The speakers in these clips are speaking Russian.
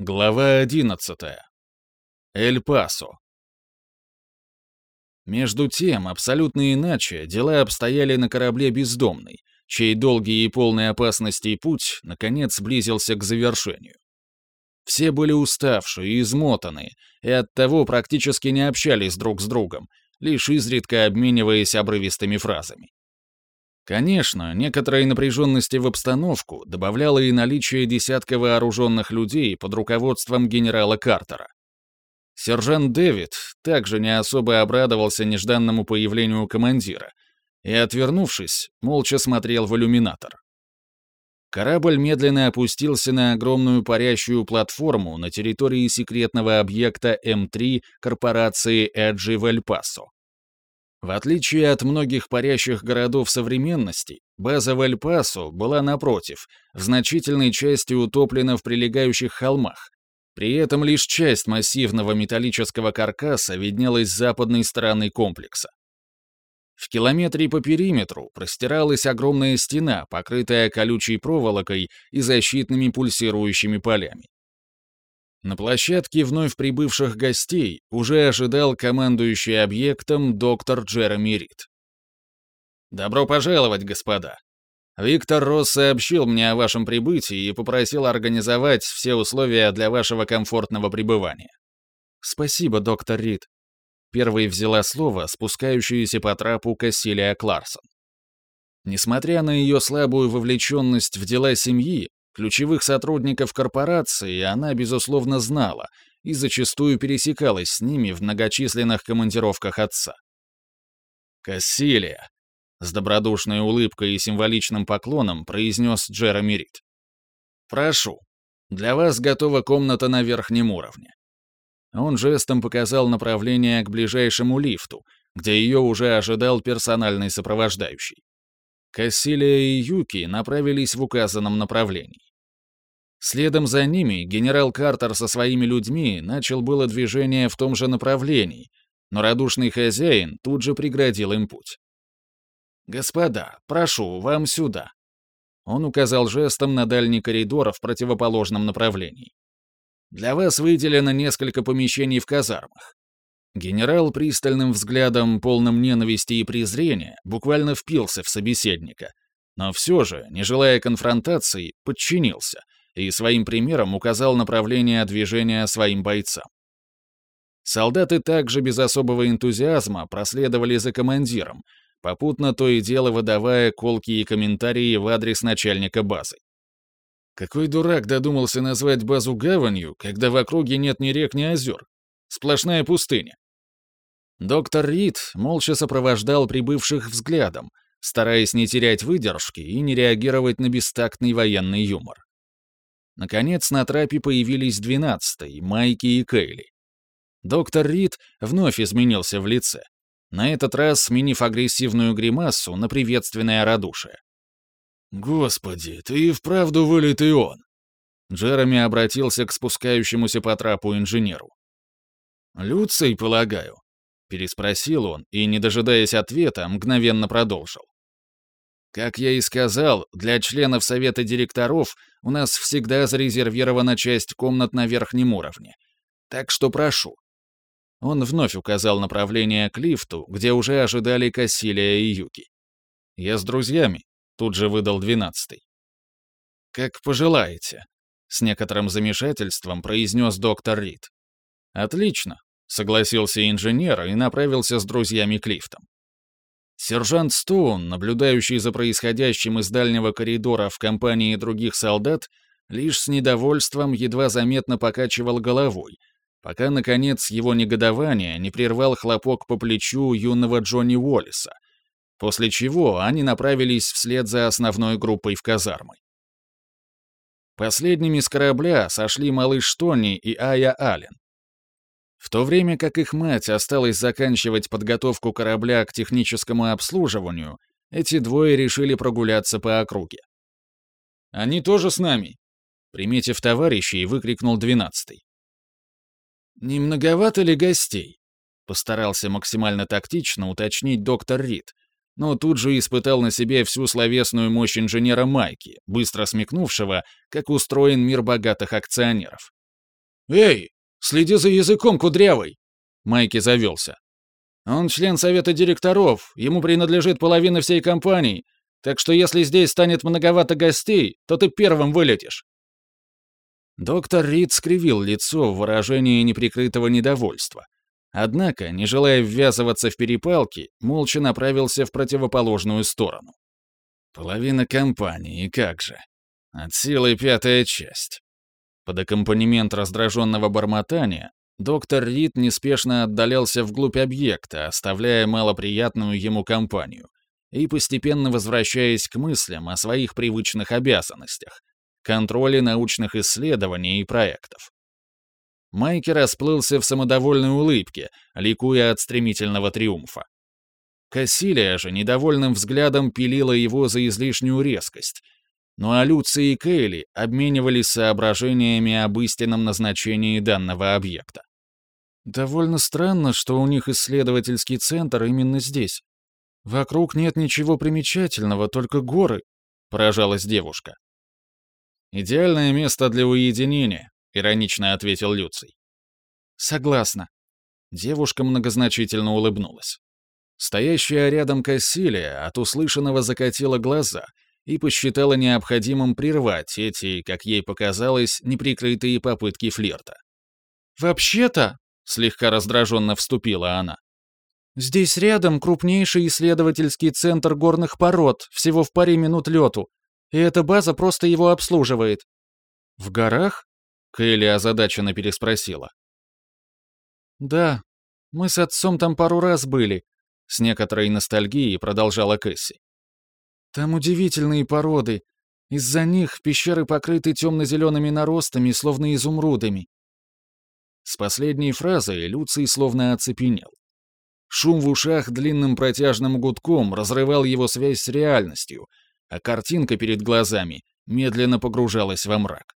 Глава 11. Эль-Пасо. Между тем, абсолютно иначе, дела обстояли на корабле «Бездомный», чей долгий и полный опасностей путь, наконец, близился к завершению. Все были уставшие и измотаны, и оттого практически не общались друг с другом, лишь изредка обмениваясь обрывистыми фразами. Конечно, некоторой напряженности в обстановку добавляло и наличие десятка вооруженных людей под руководством генерала Картера. Сержант Дэвид также не особо обрадовался нежданному появлению командира и, отвернувшись, молча смотрел в иллюминатор. Корабль медленно опустился на огромную парящую платформу на территории секретного объекта М3 корпорации Эджи в Эль-Пасо. В отличие от многих парящих городов современности, база в Эль-Пасо была, напротив, в значительной части утоплена в прилегающих холмах. При этом лишь часть массивного металлического каркаса виднелась с западной стороны комплекса. В километре по периметру простиралась огромная стена, покрытая колючей проволокой и защитными пульсирующими полями. На площадке вновь прибывших гостей уже ожидал командующий объектом доктор Джереми Рид. «Добро пожаловать, господа. Виктор Росс сообщил мне о вашем прибытии и попросил организовать все условия для вашего комфортного пребывания». «Спасибо, доктор Рид», — первой взяла слово спускающаяся по трапу Кассилия Кларсон. Несмотря на ее слабую вовлеченность в дела семьи, Ключевых сотрудников корпорации она, безусловно, знала и зачастую пересекалась с ними в многочисленных командировках отца. «Кассилия», — с добродушной улыбкой и символичным поклоном произнес Джереми Рид. «Прошу, для вас готова комната на верхнем уровне». Он жестом показал направление к ближайшему лифту, где ее уже ожидал персональный сопровождающий. Кассилия и Юки направились в указанном направлении. Следом за ними генерал Картер со своими людьми начал было движение в том же направлении, но радушный хозяин тут же преградил им путь. «Господа, прошу, вам сюда». Он указал жестом на дальний коридор в противоположном направлении. «Для вас выделено несколько помещений в казармах. Генерал пристальным взглядом, полным ненависти и презрения, буквально впился в собеседника, но все же, не желая конфронтации, подчинился и своим примером указал направление движения своим бойцам. Солдаты также без особого энтузиазма проследовали за командиром, попутно то и дело выдавая колкие комментарии в адрес начальника базы. Какой дурак додумался назвать базу гаванью, когда в округе нет ни рек, ни озер? Сплошная пустыня. Доктор Рид молча сопровождал прибывших взглядом, стараясь не терять выдержки и не реагировать на бестактный военный юмор. Наконец на трапе появились двенадцатый, Майки и Кейли. Доктор Рид вновь изменился в лице, на этот раз сменив агрессивную гримасу на приветственное радушие. «Господи, ты и вправду вылитый он!» Джереми обратился к спускающемуся по трапу инженеру. «Люций, полагаю?» Переспросил он и, не дожидаясь ответа, мгновенно продолжил. Как я и сказал, для членов совета директоров у нас всегда зарезервирована часть комнат на верхнем уровне. Так что прошу. Он вновь указал направление к лифту, где уже ожидали Кассилия и Юки. «Я с друзьями», — тут же выдал двенадцатый. «Как пожелаете», — с некоторым замешательством произнес доктор Рид. «Отлично. Согласился инженер и направился с друзьями к лифтам. Сержант Стоун, наблюдающий за происходящим из дальнего коридора в компании других солдат, лишь с недовольством едва заметно покачивал головой, пока, наконец, его негодование не прервал хлопок по плечу юного Джонни Уоллиса, после чего они направились вслед за основной группой в казармы. Последними с корабля сошли малыш Тони и Ая Аллен, в то время как их мать осталась заканчивать подготовку корабля к техническому обслуживанию, эти двое решили прогуляться по округе. «Они тоже с нами!» Приметив товарищей, выкрикнул двенадцатый. «Не многовато ли гостей?» Постарался максимально тактично уточнить доктор Рид, но тут же испытал на себе всю словесную мощь инженера Майки, быстро смекнувшего, как устроен мир богатых акционеров. «Эй, следи за языком, кудрявый!» Майки завелся. «Он член совета директоров, ему принадлежит половина всей компании, так что если здесь станет многовато гостей, то ты первым вылетишь». Доктор Рид скривил лицо в выражении неприкрытого недовольства. Однако, не желая ввязываться в перепалки, молча направился в противоположную сторону. Половина компании, как же. От силы пятая часть. Под аккомпанемент раздраженного бормотания доктор Рид неспешно отдалялся вглубь объекта, оставляя малоприятную ему компанию, и постепенно возвращаясь к мыслям о своих привычных обязанностях, контроле научных исследований и проектов. Майки расплылся в самодовольной улыбке, ликуя от стремительного триумфа. Кассилия же недовольным взглядом пилила его за излишнюю резкость, ну а Люци и Кейли обменивались соображениями об истинном назначении данного объекта. Довольно странно, что у них исследовательский центр именно здесь. Вокруг нет ничего примечательного, только горы, поражалась девушка. Идеальное место для уединения, иронично ответил Люций. Согласна. Девушка многозначительно улыбнулась. Стоящая рядом Кассилия от услышанного закатила глаза и посчитала необходимым прервать эти, как ей показалось, неприкрытые попытки флирта. «Вообще-то», — слегка раздраженно вступила она, «здесь рядом крупнейший исследовательский центр горных пород, всего в паре минут лету, и эта база просто его обслуживает». «В горах?» — Кэлли озадаченно переспросила. «Да, мы с отцом там пару раз были», — с некоторой ностальгией продолжала Кэсси. «Там удивительные породы. Из-за них пещеры покрыты темно-зелеными наростами, словно изумрудами». С последней фразой Люций словно оцепенел. Шум в ушах длинным протяжным гудком разрывал его связь с реальностью — а картинка перед глазами медленно погружалась во мрак.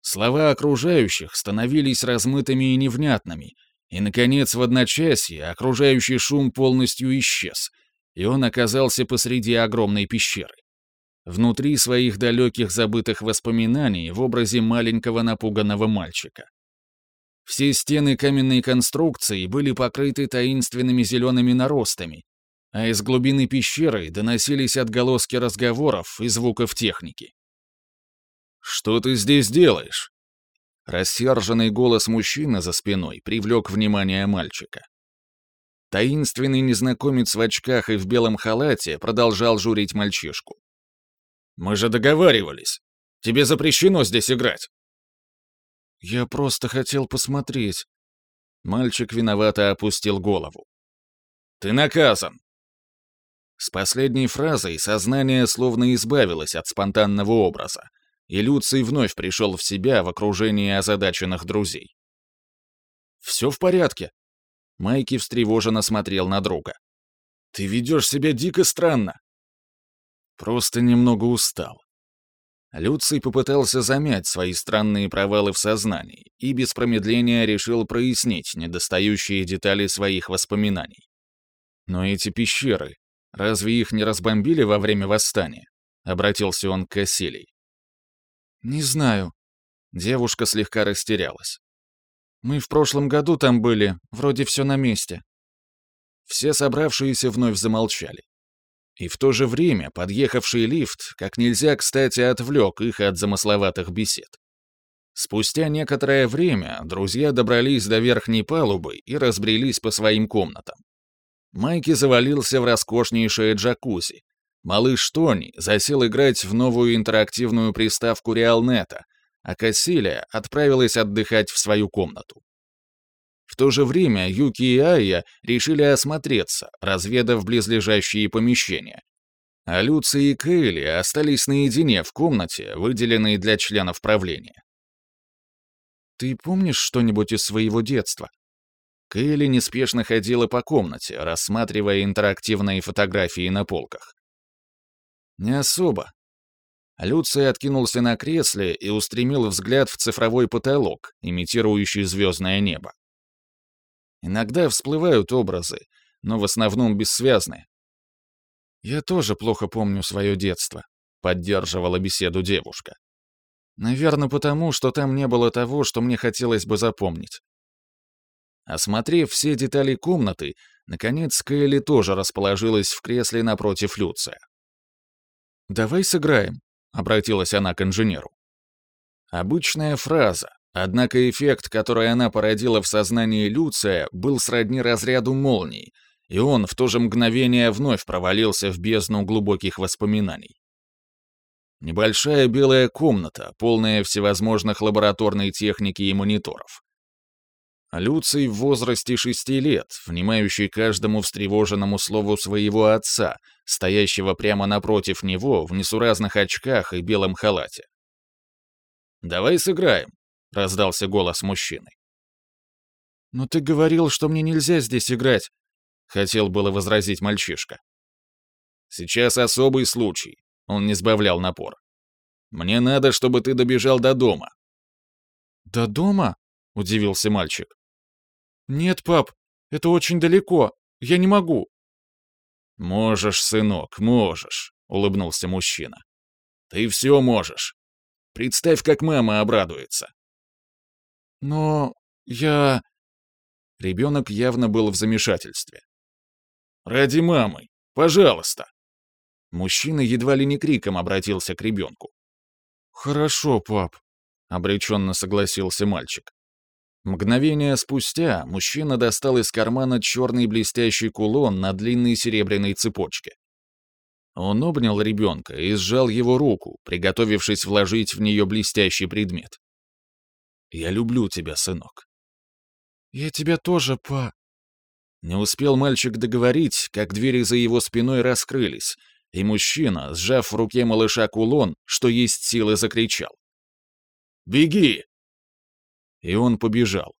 Слова окружающих становились размытыми и невнятными, и, наконец, в одночасье окружающий шум полностью исчез, и он оказался посреди огромной пещеры. Внутри своих далеких забытых воспоминаний в образе маленького напуганного мальчика. Все стены каменной конструкции были покрыты таинственными зелеными наростами, а из глубины пещеры доносились отголоски разговоров и звуков техники. «Что ты здесь делаешь?» Рассерженный голос мужчины за спиной привлек внимание мальчика. Таинственный незнакомец в очках и в белом халате продолжал журить мальчишку. «Мы же договаривались. Тебе запрещено здесь играть». «Я просто хотел посмотреть». Мальчик виновато опустил голову. «Ты наказан. С последней фразой сознание словно избавилось от спонтанного образа, и Люций вновь пришел в себя в окружении озадаченных друзей. «Все в порядке?» Майки встревоженно смотрел на друга. «Ты ведешь себя дико странно». «Просто немного устал». Люций попытался замять свои странные провалы в сознании и без промедления решил прояснить недостающие детали своих воспоминаний. Но эти пещеры, Разве их не разбомбили во время восстания?» — обратился он к Кассилий. «Не знаю». Девушка слегка растерялась. «Мы в прошлом году там были, вроде все на месте». Все собравшиеся вновь замолчали. И в то же время подъехавший лифт как нельзя кстати отвлек их от замысловатых бесед. Спустя некоторое время друзья добрались до верхней палубы и разбрелись по своим комнатам. Майки завалился в роскошнейшее джакузи. Малыш Тони засел играть в новую интерактивную приставку Реалнета, а Кассилия отправилась отдыхать в свою комнату. В то же время Юки и Айя решили осмотреться, разведав близлежащие помещения. А Люци и Кейли остались наедине в комнате, выделенной для членов правления. «Ты помнишь что-нибудь из своего детства?» Кэлли неспешно ходила по комнате, рассматривая интерактивные фотографии на полках. «Не особо». Люций откинулся на кресле и устремил взгляд в цифровой потолок, имитирующий звездное небо. Иногда всплывают образы, но в основном бессвязны. «Я тоже плохо помню свое детство», — поддерживала беседу девушка. Наверное, потому, что там не было того, что мне хотелось бы запомнить. Осмотрев все детали комнаты, наконец Кэлли тоже расположилась в кресле напротив Люция. «Давай сыграем», — обратилась она к инженеру. Обычная фраза, однако эффект, который она породила в сознании Люция, был сродни разряду молний, и он в то же мгновение вновь провалился в бездну глубоких воспоминаний. Небольшая белая комната, полная всевозможных лабораторной техники и мониторов. Люций в возрасте шести лет, внимающий каждому встревоженному слову своего отца, стоящего прямо напротив него в несуразных очках и белом халате. «Давай сыграем», — раздался голос мужчины. «Но ты говорил, что мне нельзя здесь играть», — хотел было возразить мальчишка. «Сейчас особый случай», — он не сбавлял напор. «Мне надо, чтобы ты добежал до дома». «До дома?» — удивился мальчик. «Нет, пап, это очень далеко. Я не могу». «Можешь, сынок, можешь», — улыбнулся мужчина. «Ты все можешь. Представь, как мама обрадуется». «Но я...» Ребенок явно был в замешательстве. «Ради мамы, пожалуйста». Мужчина едва ли не криком обратился к ребенку. «Хорошо, пап», — обреченно согласился мальчик. Мгновение спустя мужчина достал из кармана черный блестящий кулон на длинной серебряной цепочке. Он обнял ребенка и сжал его руку, приготовившись вложить в нее блестящий предмет. «Я люблю тебя, сынок». «Я тебя тоже, па...» Не успел мальчик договорить, как двери за его спиной раскрылись, и мужчина, сжав в руке малыша кулон, что есть силы, закричал. «Беги!» И он побежал.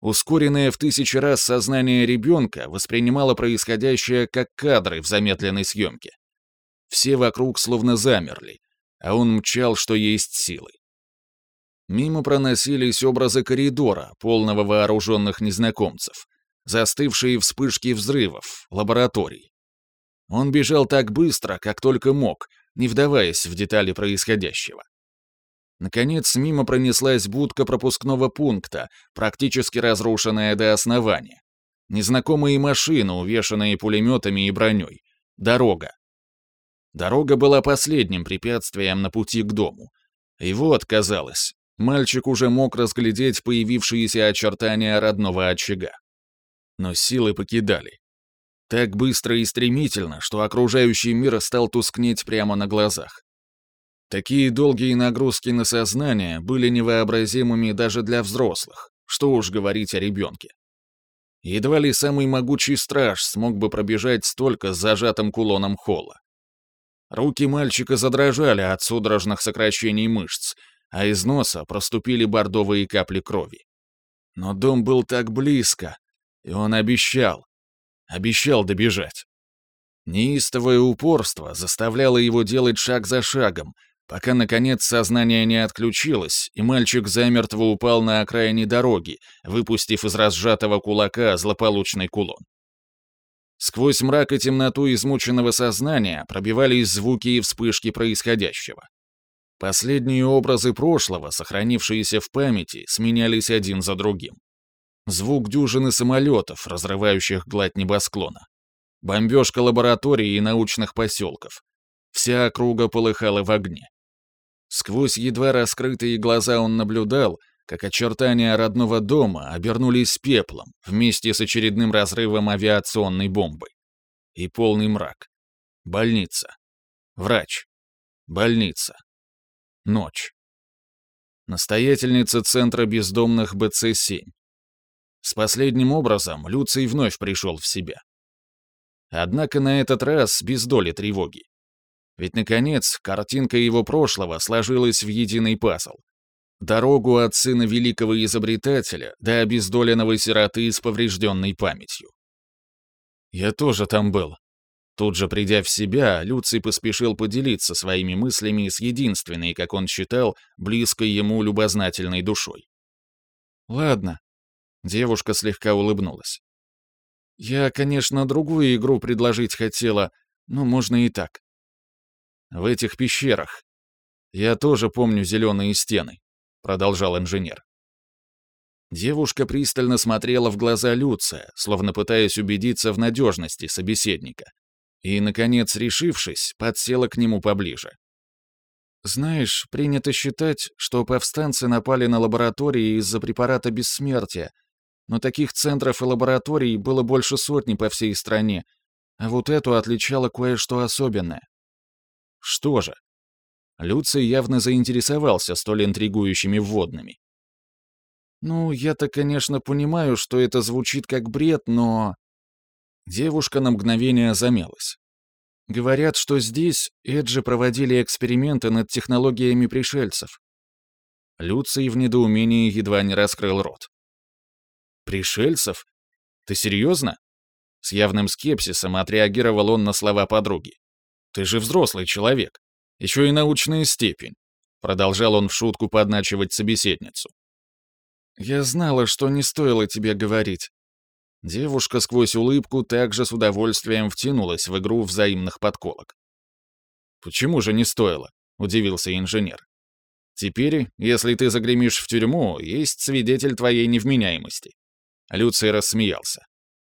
Ускоренное в тысячи раз сознание ребенка воспринимало происходящее как кадры в замедленной съемке. Все вокруг словно замерли, а он мчал, что есть силы. Мимо проносились образы коридора, полного вооруженных незнакомцев, застывшие вспышки взрывов, лабораторий. Он бежал так быстро, как только мог, не вдаваясь в детали происходящего. Наконец, мимо пронеслась будка пропускного пункта, практически разрушенная до основания. Незнакомые машины, увешанные пулеметами и броней. Дорога. Дорога была последним препятствием на пути к дому. И вот, казалось, мальчик уже мог разглядеть появившиеся очертания родного очага. Но силы покидали. Так быстро и стремительно, что окружающий мир стал тускнеть прямо на глазах. Такие долгие нагрузки на сознание были невообразимыми даже для взрослых, что уж говорить о ребенке. Едва ли самый могучий страж смог бы пробежать столько с зажатым кулоном холла. Руки мальчика задрожали от судорожных сокращений мышц, а из носа проступили бордовые капли крови. Но дом был так близко, и он обещал, обещал добежать. Неистовое упорство заставляло его делать шаг за шагом, пока, наконец, сознание не отключилось, и мальчик замертво упал на окраине дороги, выпустив из разжатого кулака злополучный кулон. Сквозь мрак и темноту измученного сознания пробивались звуки и вспышки происходящего. Последние образы прошлого, сохранившиеся в памяти, сменялись один за другим. Звук дюжины самолетов, разрывающих гладь небосклона. Бомбежка лабораторий и научных поселков. Вся округа полыхала в огне. Сквозь едва раскрытые глаза он наблюдал, как очертания родного дома обернулись пеплом вместе с очередным разрывом авиационной бомбы. И полный мрак. Больница. Врач. Больница. Ночь. Настоятельница Центра бездомных БЦ-7. С последним образом Люций вновь пришел в себя. Однако на этот раз без доли тревоги. Ведь, наконец, картинка его прошлого сложилась в единый пазл. Дорогу от сына великого изобретателя до обездоленного сироты с поврежденной памятью. «Я тоже там был». Тут же придя в себя, Люций поспешил поделиться своими мыслями с единственной, как он считал, близкой ему любознательной душой. «Ладно». Девушка слегка улыбнулась. «Я, конечно, другую игру предложить хотела, но можно и так в этих пещерах. «Я тоже помню зеленые стены», — продолжал инженер. Девушка пристально смотрела в глаза Люция, словно пытаясь убедиться в надежности собеседника. И, наконец, решившись, подсела к нему поближе. «Знаешь, принято считать, что повстанцы напали на лаборатории из-за препарата бессмертия, но таких центров и лабораторий было больше сотни по всей стране, а вот эту отличало кое-что особенное». «Что же?» Люций явно заинтересовался столь интригующими вводными. «Ну, я-то, конечно, понимаю, что это звучит как бред, но...» Девушка на мгновение замялась. «Говорят, что здесь Эджи проводили эксперименты над технологиями пришельцев». Люций в недоумении едва не раскрыл рот. «Пришельцев? Ты серьезно?» С явным скепсисом отреагировал он на слова подруги. «Ты же взрослый человек. Еще и научная степень», — продолжал он в шутку подначивать собеседницу. «Я знала, что не стоило тебе говорить». Девушка сквозь улыбку также с удовольствием втянулась в игру взаимных подколок. «Почему же не стоило?» — удивился инженер. «Теперь, если ты загремишь в тюрьму, есть свидетель твоей невменяемости». Люций рассмеялся.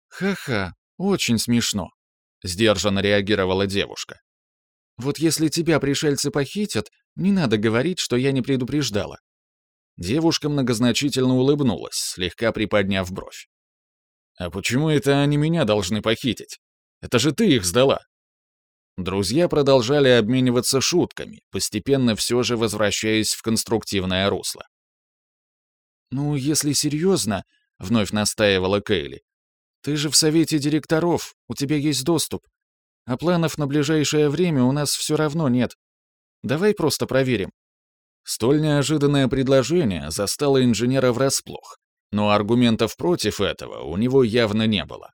«Ха-ха, очень смешно», — сдержанно реагировала девушка. «Вот если тебя пришельцы похитят, не надо говорить, что я не предупреждала. Девушка многозначительно улыбнулась, слегка приподняв бровь. «А почему это они меня должны похитить? Это же ты их сдала!» Друзья продолжали обмениваться шутками, постепенно все же возвращаясь в конструктивное русло. «Ну, если серьезно», — вновь настаивала Кейли, «ты же в совете директоров, у тебя есть доступ. А планов на ближайшее время у нас все равно нет. Давай просто проверим, Столь неожиданное предложение застало инженера врасплох, но аргументов против этого у него явно не было.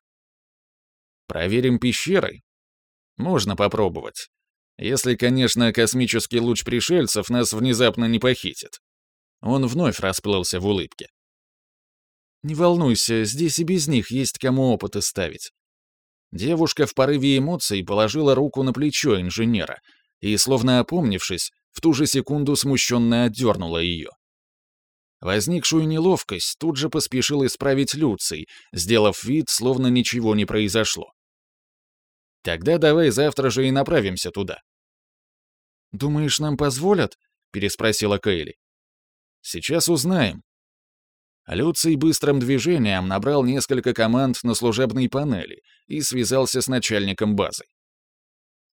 Проверим пещеры? Можно попробовать. Если, конечно, космический луч пришельцев нас внезапно не похитит. Он вновь расплылся в улыбке. «Не волнуйся, здесь и без них есть кому опыты ставить». Девушка в порыве эмоций положила руку на плечо инженера и, словно опомнившись, в ту же секунду смущенно отдернула ее. Возникшую неловкость тут же поспешил исправить Люций, сделав вид, словно ничего не произошло. «Тогда давай завтра же и направимся туда». «Думаешь, нам позволят?» — переспросила Кейли. «Сейчас узнаем». Люций быстрым движением набрал несколько команд на служебной панели и связался с начальником базы.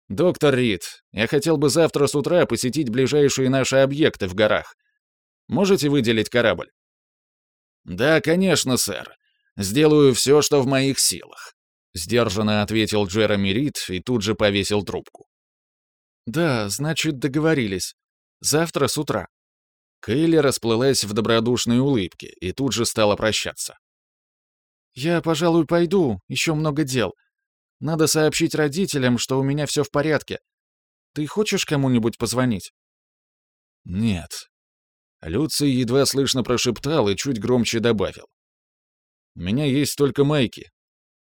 «Доктор Рид, я хотел бы завтра с утра посетить ближайшие наши объекты в горах. Можете выделить корабль?» «Да, конечно, сэр. Сделаю все, что в моих силах», — сдержанно ответил Джереми Рид и тут же повесил трубку. «Да, значит, договорились. Завтра с утра». Кейли расплылась в добродушной улыбке и тут же стала прощаться. «Я, пожалуй, пойду, еще много дел. Надо сообщить родителям, что у меня все в порядке. Ты хочешь кому-нибудь позвонить?» «Нет». Люций едва слышно прошептал и чуть громче добавил. «У меня есть только Майки,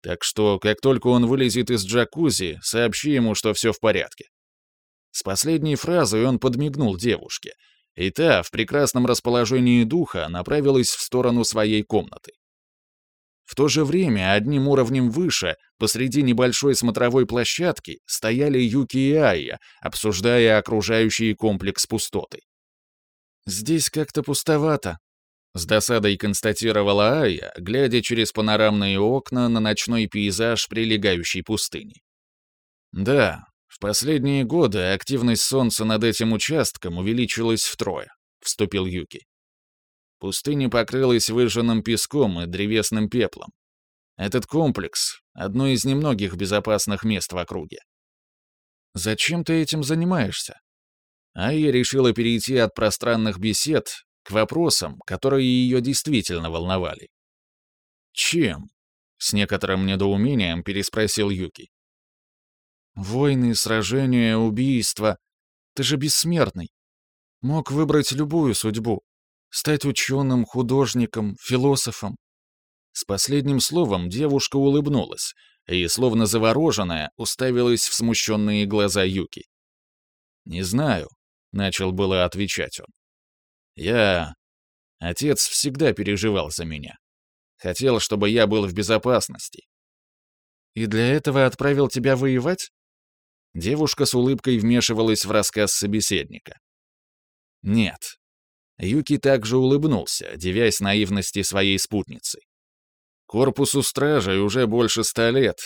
так что, как только он вылезет из джакузи, сообщи ему, что все в порядке». С последней фразой он подмигнул девушке, и та, в прекрасном расположении духа, направилась в сторону своей комнаты. В то же время одним уровнем выше, посреди небольшой смотровой площадки, стояли Юки и Айя, обсуждая окружающий комплекс пустоты. «Здесь как-то пустовато», — с досадой констатировала Айя, глядя через панорамные окна на ночной пейзаж прилегающей пустыни. «Да, в последние годы активность Солнца над этим участком увеличилась втрое», — вступил Юки. Пустыня покрылась выжженным песком и древесным пеплом. Этот комплекс — одно из немногих безопасных мест в округе. «Зачем ты этим занимаешься?» Айя решила перейти от пространных бесед к вопросам, которые ее действительно волновали. «Чем?» — с некоторым недоумением переспросил Юки. «Войны, сражения, убийства. Ты же бессмертный. Мог выбрать любую судьбу. Стать ученым, художником, философом. С последним словом девушка улыбнулась и, словно завороженная, уставилась в смущенные глаза Юки. «Не знаю. — начал было отвечать он. «Я... Отец всегда переживал за меня. Хотел, чтобы я был в безопасности. И для этого отправил тебя воевать? Девушка с улыбкой вмешивалась в рассказ собеседника. Нет. Юки также улыбнулся, девясь наивности своей спутницы. Корпусу стражей уже больше ста лет,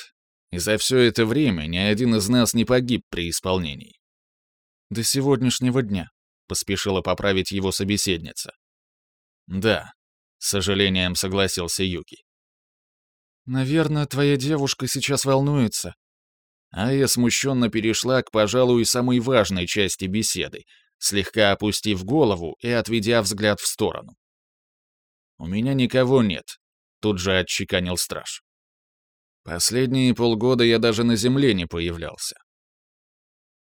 и за все это время ни один из нас не погиб при исполнении. До сегодняшнего дня, поспешила поправить его собеседница. Да, с сожалением согласился Юки. Наверное, твоя девушка сейчас волнуется. Ая смущенно перешла к, пожалуй, самой важной части беседы, слегка опустив голову и отведя взгляд в сторону. «У меня никого нет», — тут же отчеканил страж. «Последние полгода я даже на земле не появлялся.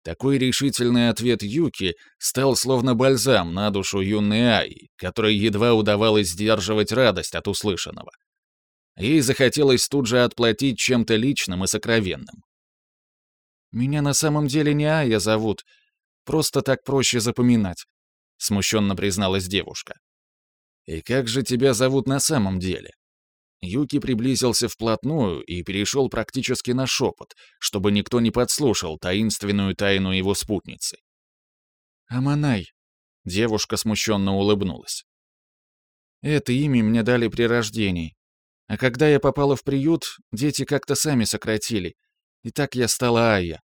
Такой решительный ответ Юки стал словно бальзам на душу юной Аи, которой едва удавалось сдерживать радость от услышанного. Ей захотелось тут же отплатить чем-то личным и сокровенным. «Меня на самом деле не Ая зовут. Просто так проще запоминать», — смущенно призналась девушка. «И как же тебя зовут на самом деле?» Юки приблизился вплотную и перешел практически на шепот, чтобы никто не подслушал таинственную тайну его спутницы. «Аманай», — девушка смущенно улыбнулась. «Это имя мне дали при рождении. А когда я попала в приют, дети как-то сами сократили. И так я стала Айя».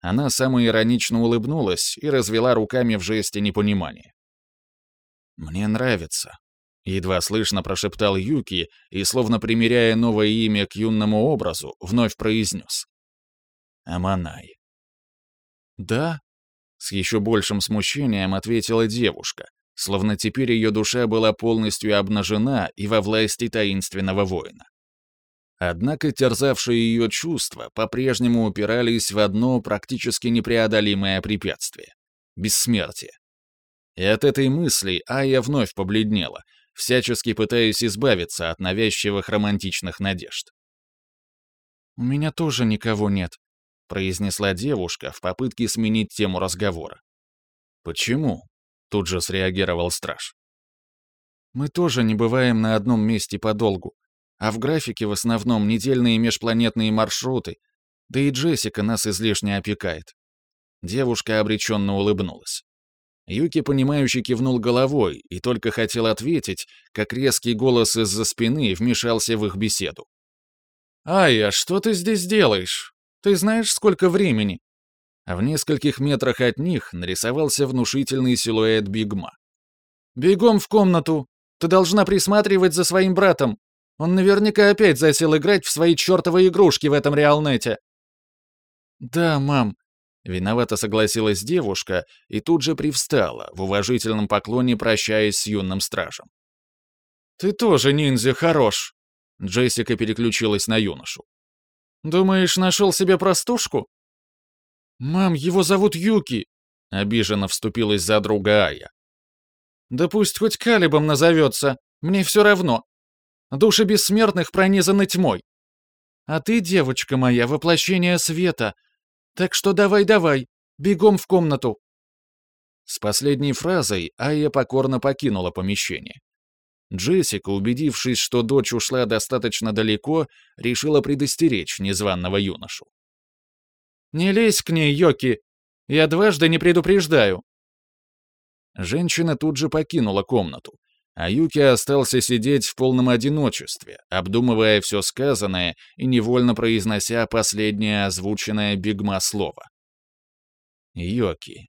Она самоиронично улыбнулась и развела руками в жесте непонимания. «Мне нравится», Едва слышно прошептал Юки и, словно примеряя новое имя к юному образу, вновь произнес. «Аманай». «Да?» — с еще большим смущением ответила девушка, словно теперь ее душа была полностью обнажена и во власти таинственного воина. Однако терзавшие ее чувства по-прежнему упирались в одно практически непреодолимое препятствие — бессмертие. И от этой мысли Ая вновь побледнела — всячески пытаясь избавиться от навязчивых романтичных надежд. «У меня тоже никого нет», — произнесла девушка в попытке сменить тему разговора. «Почему?» — тут же среагировал страж. «Мы тоже не бываем на одном месте подолгу, а в графике в основном недельные межпланетные маршруты, да и Джессика нас излишне опекает». Девушка обреченно улыбнулась. Юки, понимающе кивнул головой и только хотел ответить, как резкий голос из-за спины вмешался в их беседу. «Айя, что ты здесь делаешь? Ты знаешь, сколько времени?» А в нескольких метрах от них нарисовался внушительный силуэт Бигма. «Бегом в комнату! Ты должна присматривать за своим братом! Он наверняка опять засел играть в свои чертовы игрушки в этом реалнете!» «Да, мам», Виновато согласилась девушка и тут же привстала, в уважительном поклоне прощаясь с юным стражем. «Ты тоже, ниндзя, хорош!» Джессика переключилась на юношу. «Думаешь, нашел себе простушку?» «Мам, его зовут Юки!» — обиженно вступилась за друга Ая. «Да пусть хоть Калибом назовется, мне все равно. Души бессмертных пронизаны тьмой. А ты, девочка моя, воплощение света, так что давай-давай, бегом в комнату!» С последней фразой Айя покорно покинула помещение. Джессика, убедившись, что дочь ушла достаточно далеко, решила предостеречь незваного юношу. «Не лезь к ней, Йоки! Я дважды не предупреждаю!» Женщина тут же покинула комнату, а Юки остался сидеть в полном одиночестве, обдумывая все сказанное и невольно произнося последнее озвученное Бигма слово. Йоки.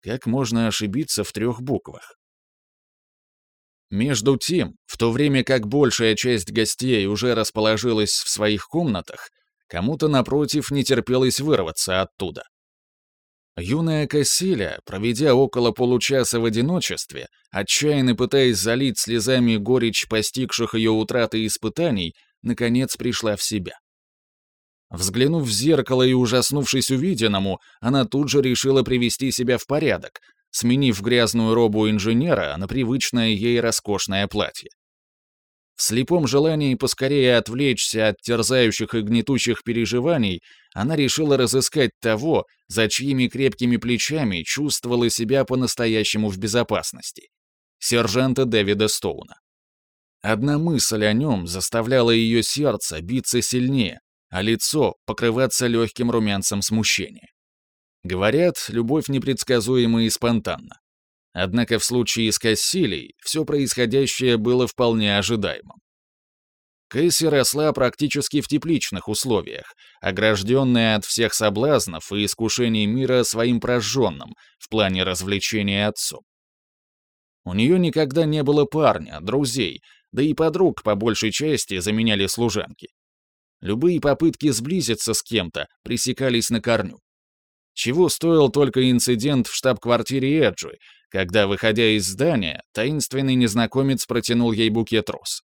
Как можно ошибиться в трех буквах? Между тем, в то время как большая часть гостей уже расположилась в своих комнатах, кому-то напротив не терпелось вырваться оттуда. Юная Кассиля, проведя около получаса в одиночестве, отчаянно пытаясь залить слезами горечь постигших ее утраты испытаний, наконец пришла в себя. Взглянув в зеркало и ужаснувшись увиденному, она тут же решила привести себя в порядок, сменив грязную робу инженера на привычное ей роскошное платье. В слепом желании поскорее отвлечься от терзающих и гнетущих переживаний, она решила разыскать того, за чьими крепкими плечами чувствовала себя по-настоящему в безопасности — сержанта Дэвида Стоуна. Одна мысль о нем заставляла ее сердце биться сильнее, а лицо покрываться легким румянцем смущения. Говорят, любовь непредсказуема и спонтанна. Однако в случае с Кассилией все происходящее было вполне ожидаемым. Кэсси росла практически в тепличных условиях, огражденная от всех соблазнов и искушений мира своим прожженным в плане развлечения отцом. У нее никогда не было парня, друзей, да и подруг по большей части заменяли служанки. Любые попытки сблизиться с кем-то пресекались на корню. Чего стоил только инцидент в штаб-квартире Эджи, когда, выходя из здания, таинственный незнакомец протянул ей букет роз.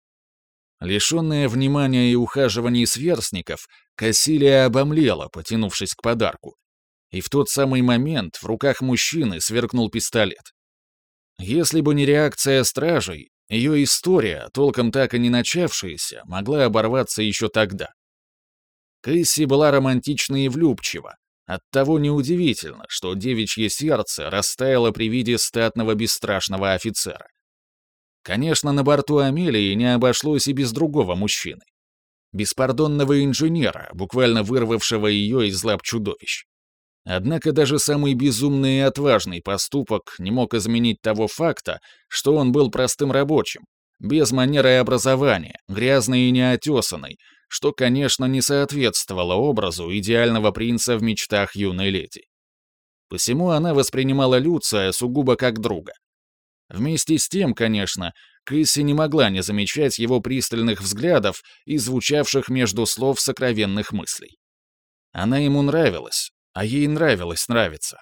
Лишенная внимания и ухаживаний сверстников, Кассилия обомлела, потянувшись к подарку. И в тот самый момент в руках мужчины сверкнул пистолет. Если бы не реакция стражей, ее история, толком так и не начавшаяся, могла оборваться еще тогда. Кэсси была романтична и влюбчива. Оттого неудивительно, что девичье сердце растаяло при виде статного бесстрашного офицера. Конечно, на борту Амелии не обошлось и без другого мужчины. Беспардонного инженера, буквально вырвавшего ее из лап чудовищ. Однако даже самый безумный и отважный поступок не мог изменить того факта, что он был простым рабочим, без манеры и образования, грязный и неотесанный, что, конечно, не соответствовало образу идеального принца в мечтах юной леди. Посему она воспринимала Люция сугубо как друга. Вместе с тем, конечно, Кэсси не могла не замечать его пристальных взглядов и звучавших между слов сокровенных мыслей. Она ему нравилась, а ей нравилось нравиться.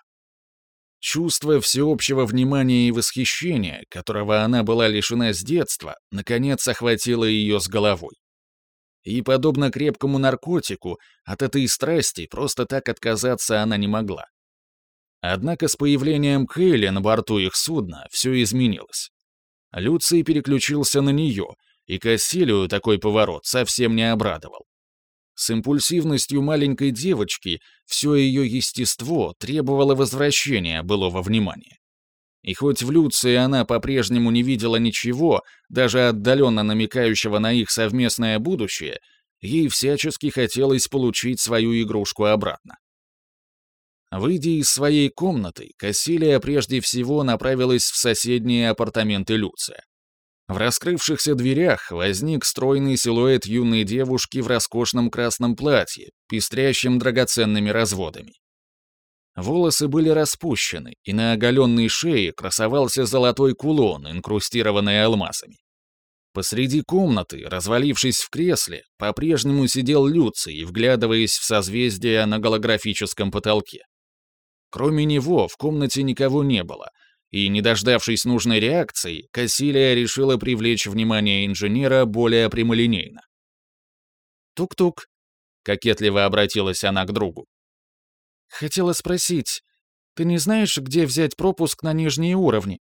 Чувство всеобщего внимания и восхищения, которого она была лишена с детства, наконец охватило ее с головой. И, подобно крепкому наркотику, от этой страсти просто так отказаться она не могла. Однако с появлением Кейли на борту их судна все изменилось. Люций переключился на нее, и Кассилию такой поворот совсем не обрадовал. С импульсивностью маленькой девочки все ее естество требовало возвращения былого внимания. И хоть в Люции она по-прежнему не видела ничего, даже отдаленно намекающего на их совместное будущее, ей всячески хотелось получить свою игрушку обратно. Выйдя из своей комнаты, Кассилия прежде всего направилась в соседние апартаменты Люция. В раскрывшихся дверях возник стройный силуэт юной девушки в роскошном красном платье, пестрящем драгоценными разводами. Волосы были распущены, и на оголенной шее красовался золотой кулон, инкрустированный алмазами. Посреди комнаты, развалившись в кресле, по-прежнему сидел Люций, вглядываясь в созвездие на голографическом потолке. Кроме него в комнате никого не было, и, не дождавшись нужной реакции, Кассилия решила привлечь внимание инженера более прямолинейно. «Тук-тук», — кокетливо обратилась она к другу. Хотела спросить, ты не знаешь, где взять пропуск на нижние уровни?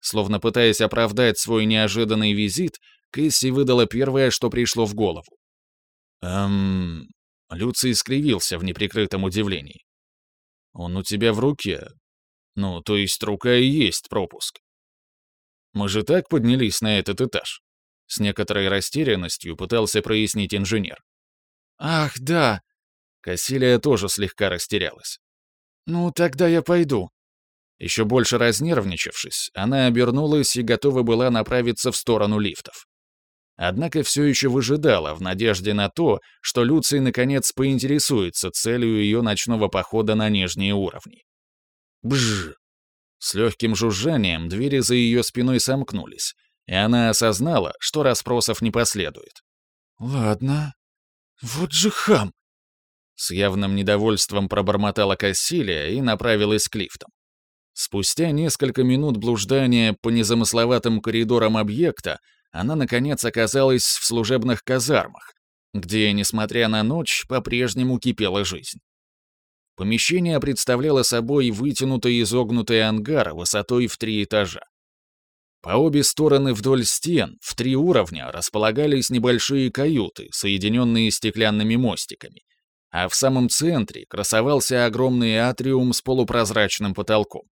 Словно пытаясь оправдать свой неожиданный визит, Кэсси выдала первое, что пришло в голову. «Эм...» Люций скривился в неприкрытом удивлении. «Он у тебя в руке. Ну, то есть рука и есть пропуск. Мы же так поднялись на этот этаж?» С некоторой растерянностью пытался прояснить инженер. «Ах, да!» Кассилия тоже слегка растерялась. «Ну, тогда я пойду». Еще больше разнервничавшись, она обернулась и готова была направиться в сторону лифтов. Однако все еще выжидала в надежде на то, что Люций наконец поинтересуется целью ее ночного похода на нижние уровни. Бжж! С легким жужжанием двери за ее спиной сомкнулись, и она осознала, что расспросов не последует. «Ладно. Вот же хам!» С явным недовольством пробормотала Кассилия и направилась к лифтам. Спустя несколько минут блуждания по незамысловатым коридорам объекта, она, наконец, оказалась в служебных казармах, где, несмотря на ночь, по-прежнему кипела жизнь. Помещение представляло собой вытянутый изогнутый ангар высотой в три этажа. По обе стороны вдоль стен в три уровня располагались небольшие каюты, соединенные стеклянными мостиками, а в самом центре красовался огромный атриум с полупрозрачным потолком.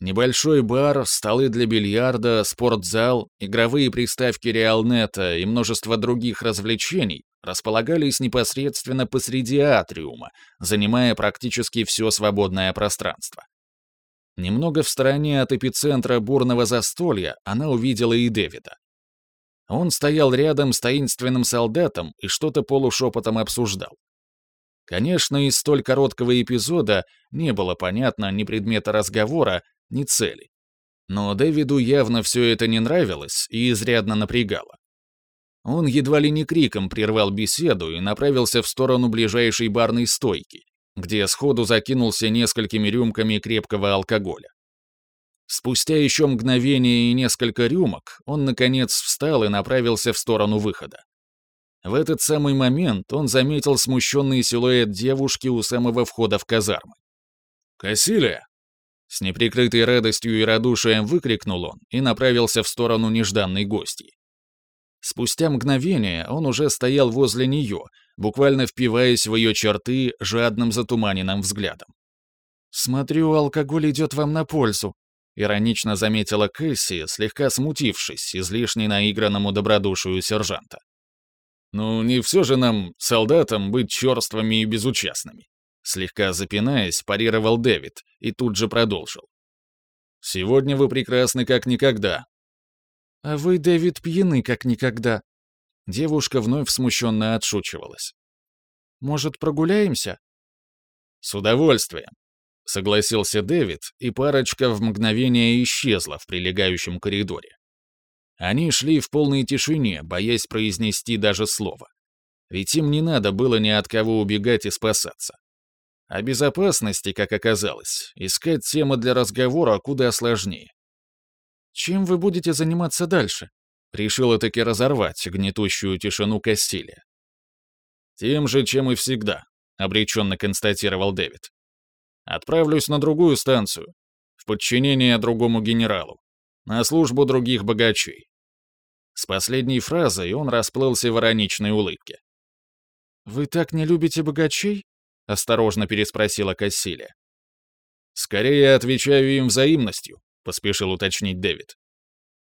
Небольшой бар, столы для бильярда, спортзал, игровые приставки Реалнета и множество других развлечений располагались непосредственно посреди атриума, занимая практически все свободное пространство. Немного в стороне от эпицентра бурного застолья она увидела и Дэвида. Он стоял рядом с таинственным солдатом и что-то полушепотом обсуждал. Конечно, из столь короткого эпизода не было понятно ни предмета разговора, ни цели. Но Дэвиду явно все это не нравилось и изрядно напрягало. Он едва ли не криком прервал беседу и направился в сторону ближайшей барной стойки, где сходу закинулся несколькими рюмками крепкого алкоголя. Спустя еще мгновение и несколько рюмок он, наконец, встал и направился в сторону выхода. В этот самый момент он заметил смущенный силуэт девушки у самого входа в казармы. «Кассилия!» С неприкрытой радостью и радушием выкрикнул он и направился в сторону нежданной гости. Спустя мгновение он уже стоял возле нее, буквально впиваясь в ее черты жадным затуманенным взглядом. «Смотрю, алкоголь идет вам на пользу», — иронично заметила Кэсси, слегка смутившись излишне наигранному добродушию сержанта. «Ну, не все же нам, солдатам, быть черствыми и безучастными», слегка запинаясь, парировал Дэвид и тут же продолжил. «Сегодня вы прекрасны как никогда, «А вы, Дэвид, пьяны как никогда». Девушка вновь смущенно отшучивалась. «Может, прогуляемся?» «С удовольствием», — согласился Дэвид, и парочка в мгновение исчезла в прилегающем коридоре. Они шли в полной тишине, боясь произнести даже слово. Ведь им не надо было ни от кого убегать и спасаться. О безопасности, как оказалось, искать темы для разговора куда сложнее. Чем вы будете заниматься дальше? Решила таки разорвать гнетущую тишину Кастилия. Тем же, чем и всегда, обреченно констатировал Дэвид. Отправлюсь на другую станцию, в подчинение другому генералу, на службу других богачей. С последней фразой он расплылся в ироничной улыбке. «Вы так не любите богачей?» — осторожно переспросила Кассилия. «Скорее отвечаю им взаимностью», — поспешил уточнить Дэвид.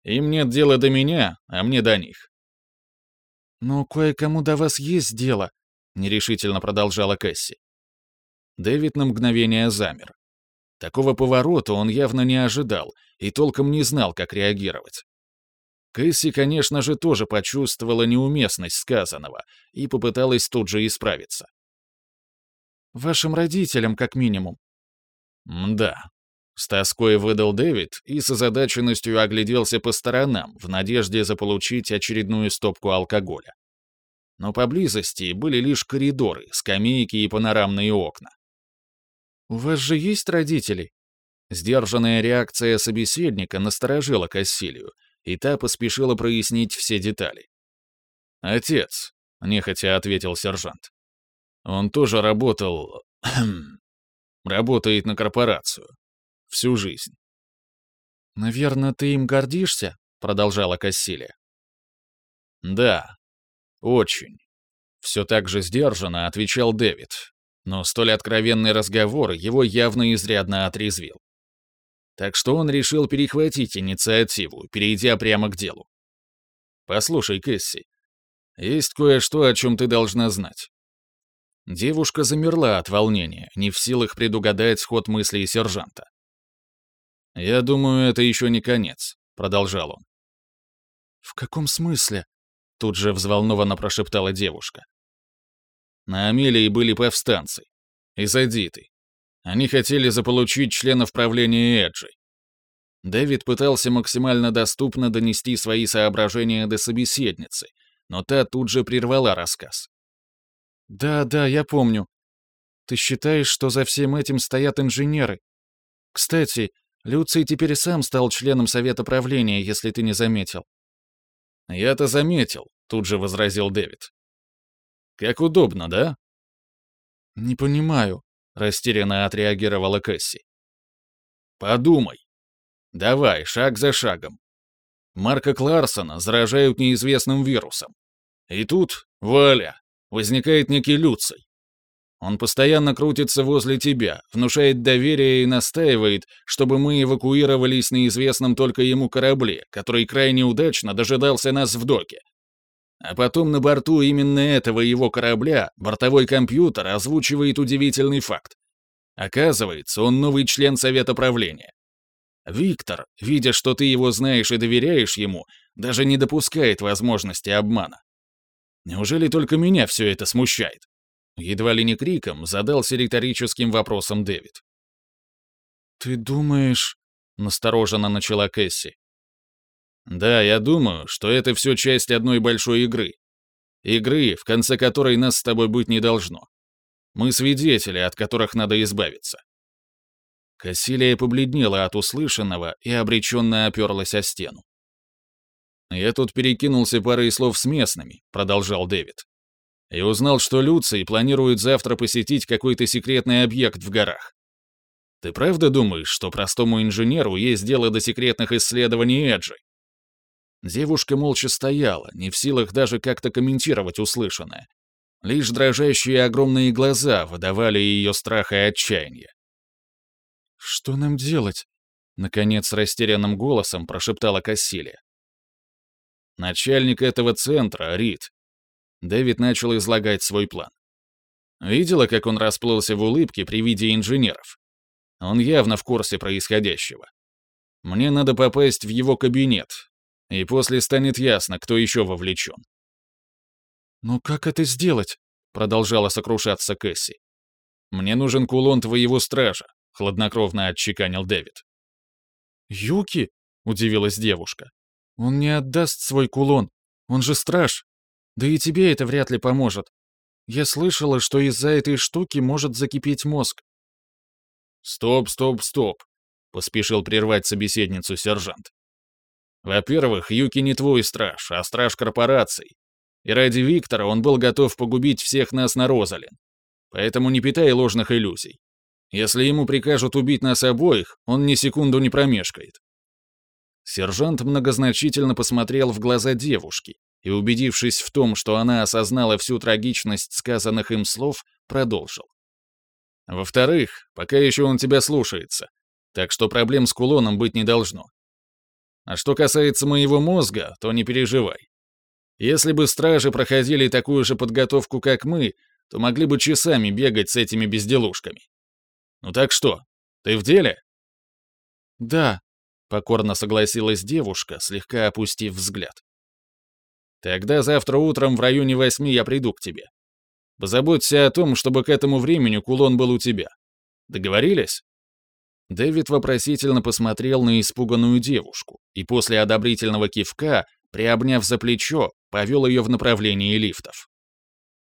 «Им нет дела до меня, а мне до них». «Но кое-кому до вас есть дело», — нерешительно продолжала Кэсси. Дэвид на мгновение замер. Такого поворота он явно не ожидал и толком не знал, как реагировать. Кэсси, конечно же, тоже почувствовала неуместность сказанного и попыталась тут же исправиться. «Вашим родителям, как минимум». «Мда, с тоской выдал Дэвид и с озадаченностью огляделся по сторонам в надежде заполучить очередную стопку алкоголя. Но поблизости были лишь коридоры, скамейки и панорамные окна. «У вас же есть родители?» Сдержанная реакция собеседника насторожила Кассилию, и та поспешила прояснить все детали. «Отец», — нехотя ответил сержант. «Он тоже работал... работает на корпорацию. Всю жизнь. «Наверное, ты им гордишься?» — продолжала Кассилия. «Да, очень». Все так же сдержанно отвечал Дэвид, но столь откровенный разговор его явно изрядно отрезвил. Так что он решил перехватить инициативу, перейдя прямо к делу. «Послушай, Кэсси, есть кое-что, о чем ты должна знать». Девушка замерла от волнения, не в силах предугадать ход мыслей сержанта. «Я думаю, это еще не конец», — продолжал он. «В каком смысле?» — тут же взволнованно прошептала девушка. На Амелии были повстанцы. Изодиты. Они хотели заполучить членов правления Эджи. Дэвид пытался максимально доступно донести свои соображения до собеседницы, но та тут же прервала рассказ. «Да, да, я помню. Ты считаешь, что за всем этим стоят инженеры? Кстати, Люций теперь сам стал членом совета правления, если ты не заметил. Я-то заметил, тут же возразил Дэвид. Как удобно, да? Не понимаю, растерянно отреагировала Кэсси. Подумай. Давай, шаг за шагом. Марка Кларсона заражают неизвестным вирусом. И тут, вуаля, возникает некий Люций. Он постоянно крутится возле тебя, внушает доверие и настаивает, чтобы мы эвакуировались на известном только ему корабле, который крайне удачно дожидался нас в доке. А потом на борту именно этого его корабля бортовой компьютер озвучивает удивительный факт. Оказывается, он новый член Совета правления. Виктор, видя, что ты его знаешь и доверяешь ему, даже не допускает возможности обмана. Неужели только меня все это смущает? Едва ли не криком задался риторическим вопросом Дэвид. «Ты думаешь...» — настороженно начала Кэсси. «Да, я думаю, что это все часть одной большой игры. Игры, в конце которой нас с тобой быть не должно. Мы свидетели, от которых надо избавиться». Кассилия побледнела от услышанного и обреченно оперлась о стену. «Я тут перекинулся парой слов с местными», — продолжал Дэвид и узнал, что Люций планирует завтра посетить какой-то секретный объект в горах. Ты правда думаешь, что простому инженеру есть дело до секретных исследований Эджи? Девушка молча стояла, не в силах даже как-то комментировать услышанное. Лишь дрожащие огромные глаза выдавали ее страх и отчаяние. «Что нам делать?» — наконец растерянным голосом прошептала Кассилия. Начальник этого центра, Рид, Дэвид начал излагать свой план. Видела, как он расплылся в улыбке при виде инженеров? Он явно в курсе происходящего. Мне надо попасть в его кабинет, и после станет ясно, кто еще вовлечен. «Но как это сделать?» — продолжала сокрушаться Кэсси. «Мне нужен кулон твоего стража», — хладнокровно отчеканил Дэвид. «Юки?» — удивилась девушка. «Он не отдаст свой кулон. Он же страж». Да и тебе это вряд ли поможет. Я слышала, что из-за этой штуки может закипеть мозг. Стоп, стоп, стоп, поспешил прервать собеседницу сержант. Во-первых, Юки не твой страж, а страж корпораций. И ради Виктора он был готов погубить всех нас на Розалин. Поэтому не питай ложных иллюзий. Если ему прикажут убить нас обоих, он ни секунду не промешкает. Сержант многозначительно посмотрел в глаза девушки, и, убедившись в том, что она осознала всю трагичность сказанных им слов, продолжил. «Во-вторых, пока еще он тебя слушается, так что проблем с кулоном быть не должно. А что касается моего мозга, то не переживай. Если бы стражи проходили такую же подготовку, как мы, то могли бы часами бегать с этими безделушками. Ну так что, ты в деле?» «Да», — покорно согласилась девушка, слегка опустив взгляд. Тогда завтра утром в районе восьми я приду к тебе. Позаботься о том, чтобы к этому времени кулон был у тебя. Договорились?» Дэвид вопросительно посмотрел на испуганную девушку и после одобрительного кивка, приобняв за плечо, повел ее в направлении лифтов.